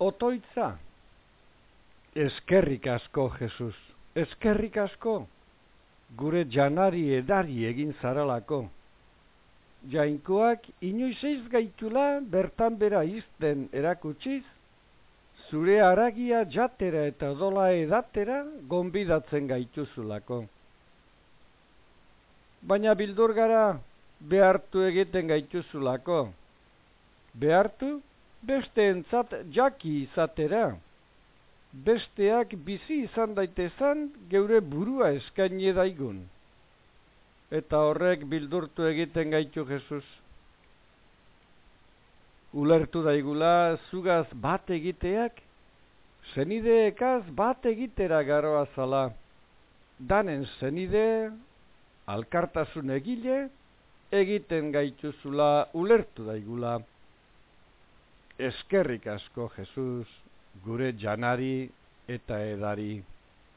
otoitza. Eskerrik asko, Jesus, eskerrik asko, gure janari edari egin zaralako. Jainkoak inoiz eiz gaitula bertan bera izten erakutsiz, zure aragia jatera eta dola edatera gonbidatzen gaituzulako. Baina bildur gara behartu egiten gaituzulako. Behartu beste entzat jaki izatera. Besteak bizi izan daitezan geure burua eskaini daigun. Eta horrek bildurtu egiten gaitu Jesus. Ulertu daigula zugaz bat egiteak, zenideekaz bat egitera garoa zala. Danen zenide, alkartasun egile, egiten gaituzula ulertu daigula eskerrik asko Jesus gure janari eta edari